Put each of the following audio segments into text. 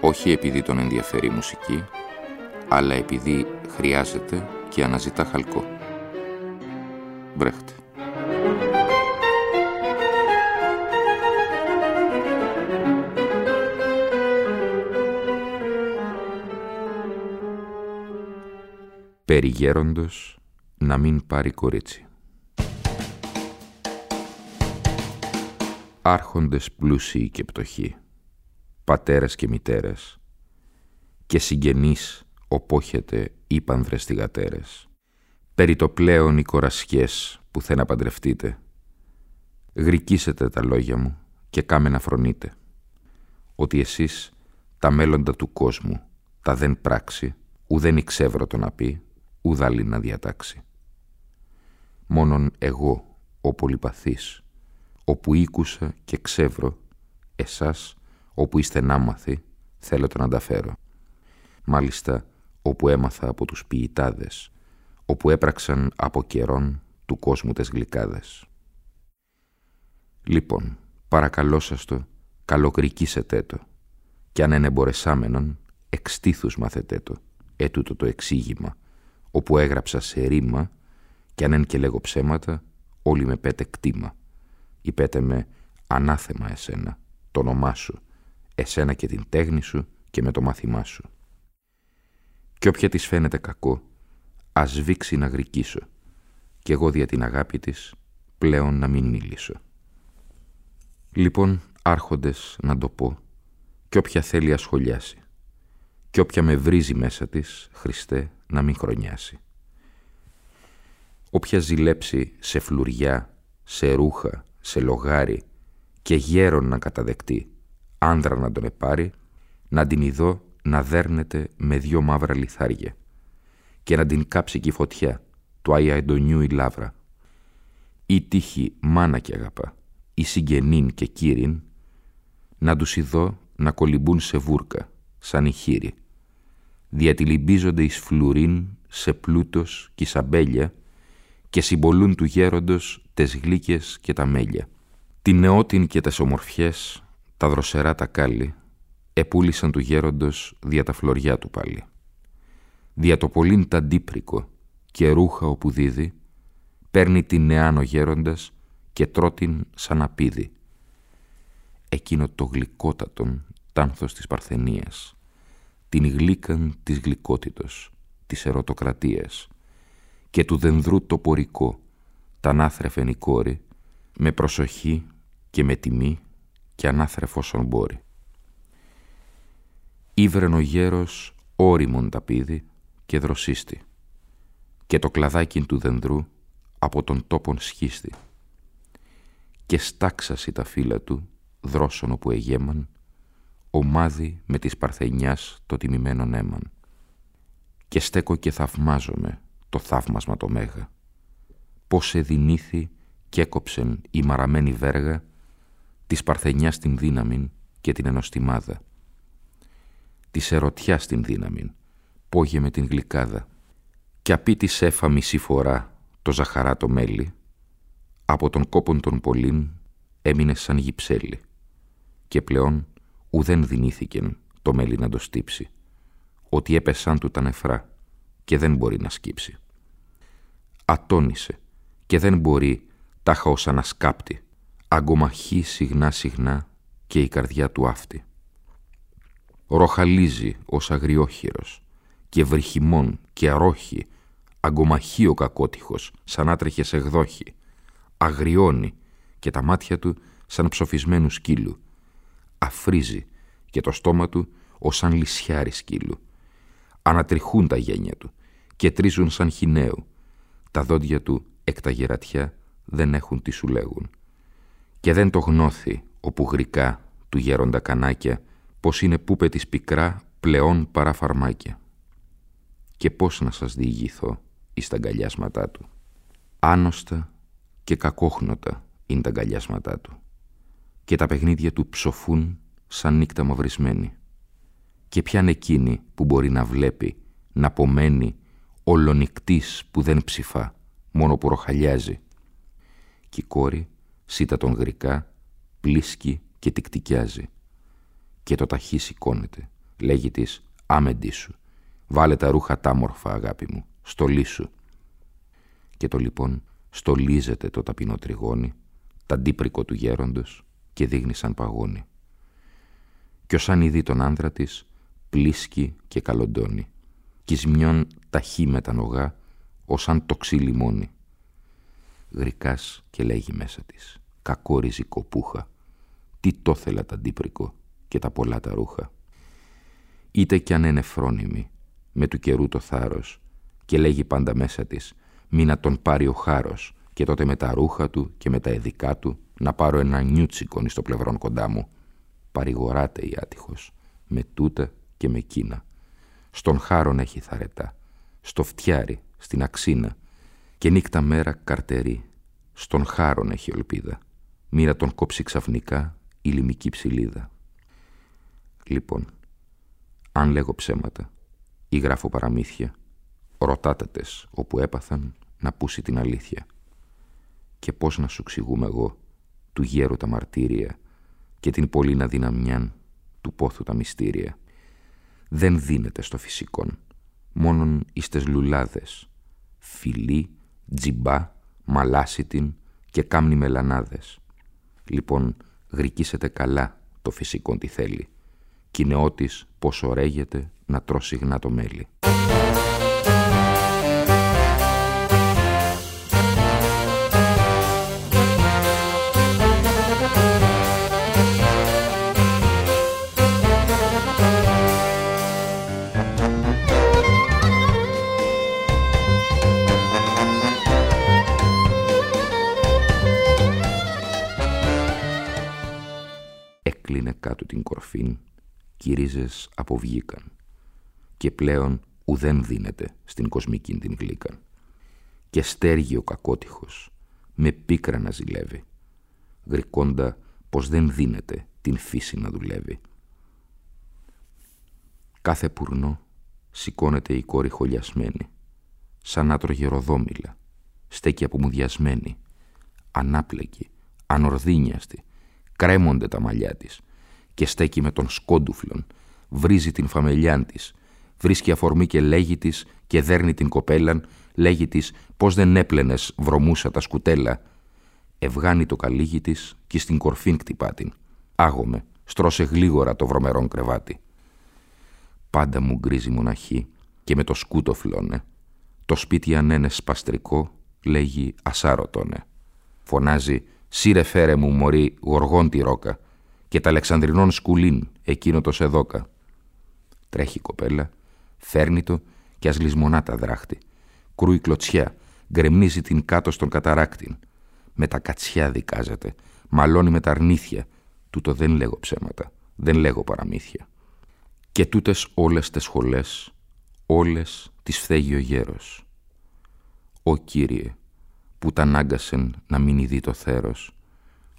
όχι επειδή τον ενδιαφέρει η μουσική, αλλά επειδή χρειάζεται και αναζητά χαλκό. Βρέχτε. Περιγέροντος να μην πάρει κορίτσι. Άρχοντες πλούσιοι και πτωχοί πατέρες και μητέρες και συγγενείς οπόχετε ύπανδρες θυγατέρες. Περί το πλέον οι κορασιές που θε να παντρευτείτε. Γρικίσετε τα λόγια μου και κάμε να φρονείτε ότι εσείς τα μέλλοντα του κόσμου τα δεν πράξει, ουδέν εξεύρω το να πει, ουδάλλη να διατάξει. Μόνον εγώ, ο πολυπαθής, όπου ήκουσα και ξεύρω, εσάς όπου είστε νάμαθοι, θέλω τον ανταφέρω. Μάλιστα, όπου έμαθα από τους ποιητάδες, όπου έπραξαν από καιρόν του κόσμου τες γλυκάδες. Λοιπόν, παρακαλώ σας το, καλοκρικήσετε το, κι αν είναι μπορεσάμενον, εξτήθους μαθετέ το, έτουτο το εξήγημα, όπου έγραψα σε ρήμα, κι αν εν και λέγω ψέματα, όλοι με πέτε κτήμα. Υπέτε με ανάθεμα εσένα, το όνομά σου, εσένα και την τέχνη σου και με το μάθημά σου. Κι όποια της φαίνεται κακό, ας βήξει να γρικήσω, κι εγώ δια την αγάπη της πλέον να μην μίλησω. Λοιπόν, άρχοντες να το πω, κι όποια θέλει ασχολιάσει, κι όποια με βρίζει μέσα της, Χριστέ, να μην χρονιάσει. Όποια ζηλέψει σε φλουριά, σε ρούχα, σε λογάρι και γέρον να καταδεκτεί, άνδρα να τον επάρει, να την ειδώ να δέρνεται με δυο μαύρα λιθάρια και να την κάψει και φωτιά του Άι Αντωνιού η λάβρα. Ή τύχη μάνα και αγαπά, ή συγγενήν και κύριν, να τους ειδώ να κολυμπούν σε βούρκα, σαν οι χείροι. Διατυλιμπίζονται εις φλουρίν σε πλούτος και σαμπέλια και συμπολούν του γέροντος τες γλύκες και τα μέλια. Την νεότην και τες ομορφιές τα δροσερά τα κάλλη επούλησαν του γέροντος δια τα φλωριά του πάλι. Δια το πολύν τα ντύπρικο και ρούχα όπου δίδει, παίρνει την νεάν ο γέροντας και τρώτην σαν απίδι. Εκείνο το γλυκότατον τάνθος της Παρθενίας, την γλύκαν της γλυκότητος, της ερωτοκρατίας και του δενδρού το πορικό, τα νάθρεφεν η κόρη, με προσοχή και με τιμή και ανάθρεφο όσον μπορεί. Ήβρεν ο γέρος όριμον ταπίδι και δροσίστη και το κλαδάκι του δενδρού από τον τόπον σχίστη. Και στάξασι τα φύλλα του δρόσον όπου εγέμαν ομάδι με της παρθενιάς το τιμημένον έμαν και στέκω και θαυμάζομαι το θαύμασμα το μέγα. Πως εδινήθη κι έκοψεν η μαραμένη βέργα της παρθενιάς την δύναμην και την ενοστιμάδα, της ερωτιάς την δύναμην, πόγε με την γλυκάδα, κι απί της έφα μισή φορά το ζαχαρά το μέλι, από τον κόπον των πολλήν έμεινε σαν γυψέλη, και πλέον ουδέν δυνήθηκεν το μέλι να το στύψει, ότι έπεσαν του τα νεφρά και δεν μπορεί να σκύψει. Ατόνισε και δεν μπορεί τάχα ως ανασκάπτει, αγκομαχεί σιγνά σιγνά και η καρδιά του αυτή. Ροχαλίζει ως αγριόχειρος και βρυχημών και αρόχη αγκομαχεί ο κακότυχος σαν άτρεχε σε γδόχη. Αγριώνει και τα μάτια του σαν ψοφισμένου σκύλου. Αφρίζει και το στόμα του ως σαν λυσιάρι σκύλου. Ανατριχούν τα γένια του και τρίζουν σαν χινέου. Τα δόντια του εκ τα γερατιά δεν έχουν τι σου λέγουν και δεν το γνώθη όπου γρικά του γέροντα κανάκια πως είναι πούπε της πικρά πλεόν παρά φαρμάκια. Και πώς να σας διηγηθώ εις τα αγκαλιάσματά του. Άνοστα και κακόχνοτα είναι τα αγκαλιάσματά του και τα παιχνίδια του ψοφούν σαν νύχτα μαυρισμένη. Και ποιαν εκείνη που μπορεί να βλέπει, να απομένει, ολονικτής που δεν ψηφά, μόνο που ροχαλιάζει. Κι η κόρη σίτα τον γρικά, πλίσκει και τικτικιάζει. Και το ταχύ σηκώνεται, λέγει της «Άμεντί σου, βάλε τα ρούχα τάμορφα αγάπη μου, στολί σου». Και το λοιπόν στολίζεται το ταπεινό τριγώνι, ταντίπρικο του γέροντος και δείχνει σαν παγόνι. Κι ως είδη τον άντρα της, πλίσκει και καλοντώνει. Κι σμιών ταχύ με τα νογά, ως αν τοξί λιμόνι. Γρικάς και λέγει μέσα της, κακόριζη κοπούχα, τι το θέλα τα αντίπρικο και τα πολλά τα ρούχα. Είτε κι αν είναι φρόνιμη, με του καιρού το θάρρος, και λέγει πάντα μέσα της, μη να τον πάρει ο χάρος, και τότε με τα ρούχα του και με τα εδικά του να πάρω ένα νιούτσικον στο πλευρόν κοντά μου. Παρηγοράται η άτυχος, με τούτα και με κίνα. Στον χάρον έχει θαρετά, στο φτιάρι, στην αξίνα και νύχτα μέρα καρτερή. Στον χάρον έχει ελπίδα, μοίρα τον κόψει ξαφνικά η λιμική ψηλίδα. Λοιπόν, αν λέγω ψέματα ή γράφω παραμύθια, ρωτάτε τες όπου έπαθαν να πούσει την αλήθεια. Και πώς να σου εξηγούμε εγώ του γέρου τα μαρτύρια και την πολλή δυναμιάν του πόθου τα μυστήρια. Δεν δίνεται στο φυσικόν, μόνον εις λουλάδες, φιλί, τζιμπά, μαλάσιτιν και κάμνη μελανάδες. Λοιπόν, γρικίσετε καλά το φυσικόν τι θέλει, κι νεότης πως ωραίγεται να τρώσει γνά το μέλι. Έκλεινε κάτω την κορφήν κι οι ρίζες αποβγήκαν και πλέον ουδέν δίνεται στην κοσμική την γλύκαν και στέργει ο κακότυχος με πίκρα να ζηλεύει γρικώντα πως δεν δίνεται την φύση να δουλεύει. Κάθε πουρνό σηκώνεται η κόρη χολιασμένη σαν άτρωγε ροδόμηλα στέκει απομουδιασμένη ανάπλεκη, ανορδίνιαστη κρέμονται τα μαλλιά της και στέκει με τον σκόντουφλον, βρίζει την φαμελιάν της, βρίσκει αφορμή και λέγει της και δέρνει την κοπέλαν, λέγει της πως δεν έπλαινες βρωμούσα τα σκουτέλα. Ευγάνει το καλύγι της και στην κορφήν κτυπά την. Άγομαι, στρώσε γλίγορα το βρωμερόν κρεβάτι. Πάντα μου γκρίζει μοναχή και με το σκούτο φλώνε. Το σπίτι αν είναι σπαστρικό, λέγει ασάρωτονε. Φωνάζει Σύρε φέρε μου μωρή γοργόν τη ρόκα και τα Αλεξανδρινών σκουλίν εκείνο το σεδόκα. Τρέχει η κοπέλα, φέρνει το και ας λησμονά τα δράχτη. Κρούει κλωτσιά, γκρεμνίζει την κάτω στον καταράκτην. Με τα κατσιά δικάζεται, μαλώνει με τα αρνήθια. Τούτο δεν λέγω ψέματα, δεν λέγω παραμύθια. Και τούτες όλες τις σχολές, όλες τις φθέγει ο γέρος. «Ω Κύριε, που τα ανάγκασεν να μην ειδεί το θέρος.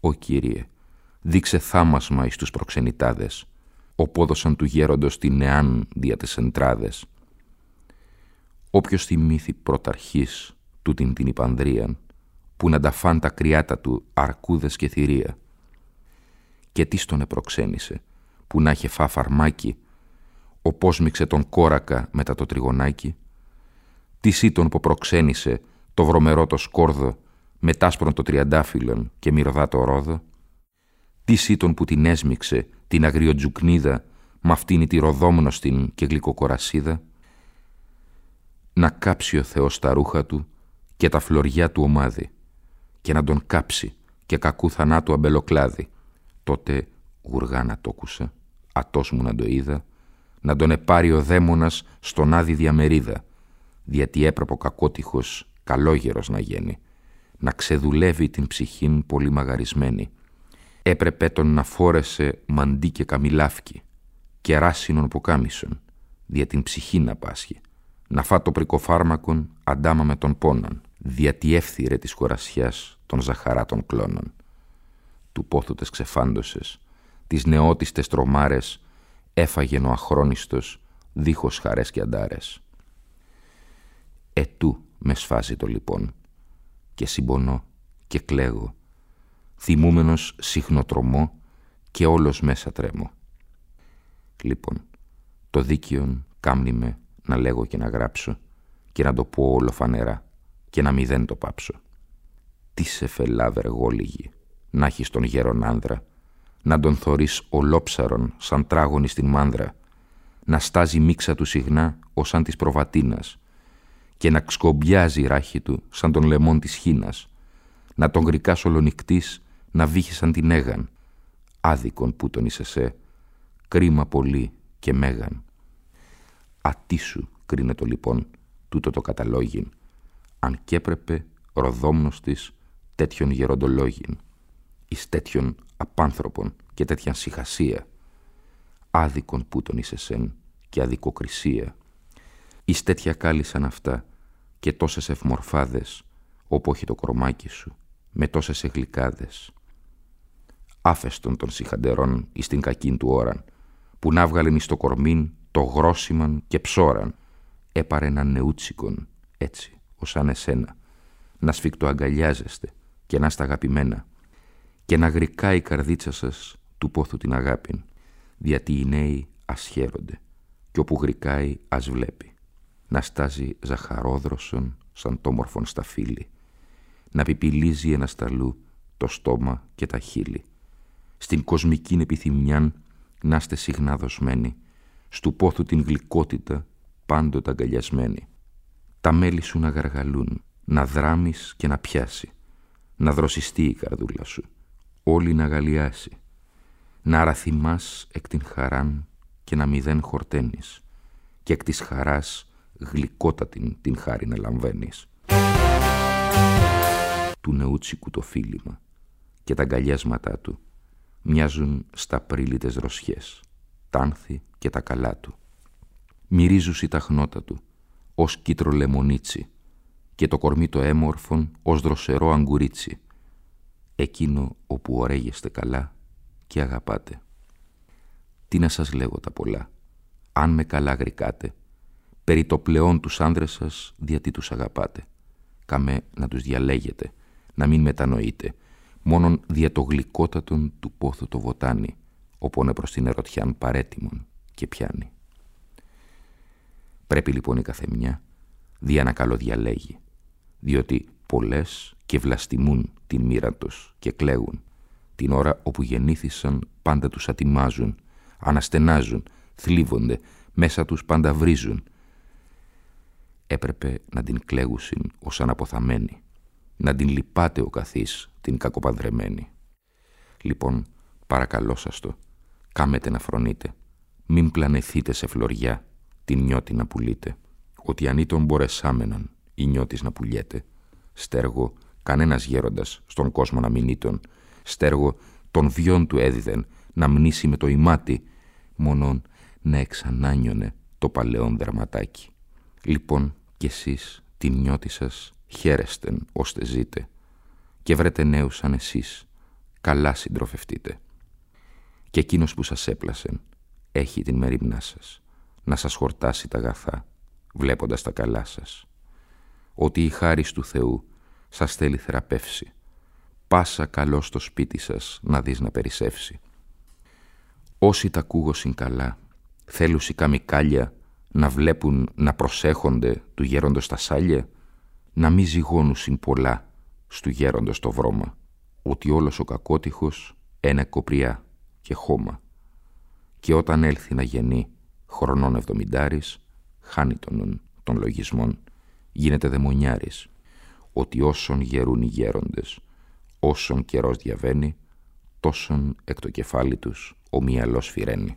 «Ω Κύριε, δείξε θάμασμα εις τους προξενητάδες, οπόδωσαν του γέροντος την νεάν δια τες εντράδες. Όποιος θυμήθη πρωταρχής τούτην την υπανδρίαν, που να τα φάν τα κρυάτα του αρκούδες και θηρία. Και τι στον επροξένησε, που να είχε φά φαρμάκι, οπόσμιξε τον κόρακα μετά το τριγωνάκι, τι σύτον που προξένησε, το βρωμερό το σκόρδο, με τάσπρον το τριαντάφυλλον και μυρωδά το ρόδο. Τι σύτον που την έσμιξε, την αγριοτζουκνίδα, μ' αυτήν τη ροδόμνωστην και γλυκοκορασίδα; Να κάψει ο Θεός τα ρούχα του και τα φλωριά του ομάδι και να τον κάψει και κακού θανάτου αμπελοκλάδι. Τότε γουργά να το κούσα, ατός μου να το είδα, να τον επάρει ο δαίμονας στον άδει διαμερίδα, διότι έπρεπε ο κακότυχος καλόγερος να γίνει, να ξεδουλεύει την ψυχήν πολύ μαγαρισμένη. Έπρεπε τον να φόρεσε μαντί και καμιλάφκι, κεράσινων ποκάμισων, δια την ψυχή να πάσχει, να φά το πρικοφάρμακον αντάμα με τον πόνον, δια τη εύθυρε της κορασιάς των ζαχαράτων κλώνων. Του πόθου τες ξεφάντωσες, τις νεότιστες τρομάρες, έφαγεν ο αχρόνιστος, δίχως χαρές και αντάρες. Ετού με σφάζει το λοιπόν, και συμπονώ και κλαίγω, θυμούμενος συχνοτρομώ και όλος μέσα τρέμω. Λοιπόν, το δίκαιον κάμνει με να λέγω και να γράψω και να το πω όλο φανερά και να μη δεν το πάψω. Τι σε φελά βεργόλιγη, να έχεις τον γέρον άνδρα, να τον θωρείς ολόψαρον σαν τράγωνη στην μάνδρα, να στάζει μίξα του συχνά ως σαν της προβατίνας και να ξκομπιάζει η ράχη του σαν τον λεμόν της χίνας, να τον γρικάς ολονικτής να βύχει σαν την έγαν, άδικον που τον είσαι σε, κρίμα πολύ και μέγαν. Ατίσου κρίνετο λοιπόν τούτο το καταλόγιν, αν κι έπρεπε ροδόμνοστης τέτοιον γεροντολόγιν, εις τέτοιον απάνθρωπον και τέτοιαν συχασία, άδικον που τον είσαι σεν και αδικοκρισία, εις τέτοια κάλυσαν αυτά και τόσες ευμορφάδες, όπου όχι το κορμάκι σου, με τόσες εγλικάδες. Άφεστον των συχαντερών εις την κακήν του ώραν, που να βγάλεν εις το κορμήν το γρόσιμαν και ψώραν, έπαρε έναν νεούτσικον, έτσι, ως σαν εσένα, να σφιχτοαγκαλιάζεστε και να στα αγαπημένα, και να γρικά η καρδίτσα σας του πόθου την αγάπην, διότι οι νέοι ας χαίρονται, και όπου γρικάει ας βλέπει, να στάζει ζαχαρόδροσον σαν τόμορφον στα φύλλη, να πιπιλίζει ένα σταλού το στόμα και τα χείλη, στην κοσμική επιθυμιάν να είστε συχνά δοσμένοι, στου πόθου την γλυκότητα πάντοτε αγκαλιασμένοι. Τα μέλη σου να γαργαλούν, να δράμεις και να πιάσει, να δροσιστεί η καρδούλα σου, όλη να γαλιάσει, να αραθυμάς εκ την χαράν και να μηδέν χορταίνεις και εκ της χαράς γλυκότατην την χάρη να λαμβαίνεις. Του νεούτσικου το φίλημα και τα αγκαλιάσματά του μοιάζουν στα πρίλητες ροσιές, τάνθη και τα καλά του. Μυρίζουσι τα χνότα του, ως κίτρο λεμονίτσι και το κορμί το έμορφον ως δροσερό αγκουρίτσι, εκείνο όπου ωραίγεστε καλά και αγαπάτε. Τι να σας λέγω τα πολλά, αν με καλά γρικάτε, περί το πλεόν τους άνδρες σας διατί τους αγαπάτε. Καμε να τους διαλέγετε, να μην μετανοείτε, μόνον δια το γλυκότατον του πόθου το βοτάνι, είναι προς την ερωτιάν παρέτημον και πιάνει. Πρέπει λοιπόν η καθεμιά δια να καλοδιαλέγει, διότι πολλές και βλαστημούν την μοίρα τους και κλαίγουν, την ώρα όπου γεννήθησαν πάντα τους ατιμάζουν, αναστενάζουν, θλίβονται, μέσα τους πάντα βρίζουν. Έπρεπε να την κλαίγουσιν ως αναποθαμένη, να την λυπάτε ο καθής την κακοπανδρεμένη. Λοιπόν, παρακαλώ σας το, κάμετε να φρονείτε, μην πλανεθείτε σε φλωριά την νιώτη να πουλείτε, ότι αν τον μπορεσάμεναν η νιώτης να πουλιέται, στέργο κανένας γέροντας στον κόσμο να μην ήταν, στέργο τον βιόν του έδιδεν να μνήσει με το ημάτι, μόνον να εξανάνιωνε το παλαιόν δερματάκι. Λοιπόν κι εσείς την νιώτη σας χαίρεστεν ώστε ζείτε και βρέτε νέους σαν εσείς, καλά συντροφευτείτε. Και εκείνος που σας έπλασε έχει την μερίμνά σας, να σας χορτάσει τα αγαθά, βλέποντας τα καλά σας. Ότι η χάρις του Θεού σας θέλει θεραπεύσει, πάσα καλό στο σπίτι σας να δεις να περισσεύσει. Όσοι τα ακούγωσιν καλά, θέλουσι καμικάλια να βλέπουν να προσέχονται του γέροντος τα σάλια, να μη ζυγώνουσιν πολλά στου γέροντος το βρώμα, ότι όλος ο κακότυχος ένα κοπριά και χώμα. Και όταν έλθει να γεννεί χρονών εβδομηντάρης, χάνει τον, τον λογισμών, γίνεται δαιμονιάρης, ότι όσον γερούν οι γέροντες, όσον καιρός διαβαίνει, τόσον εκ το κεφάλι τους ο μυαλός φυρένει.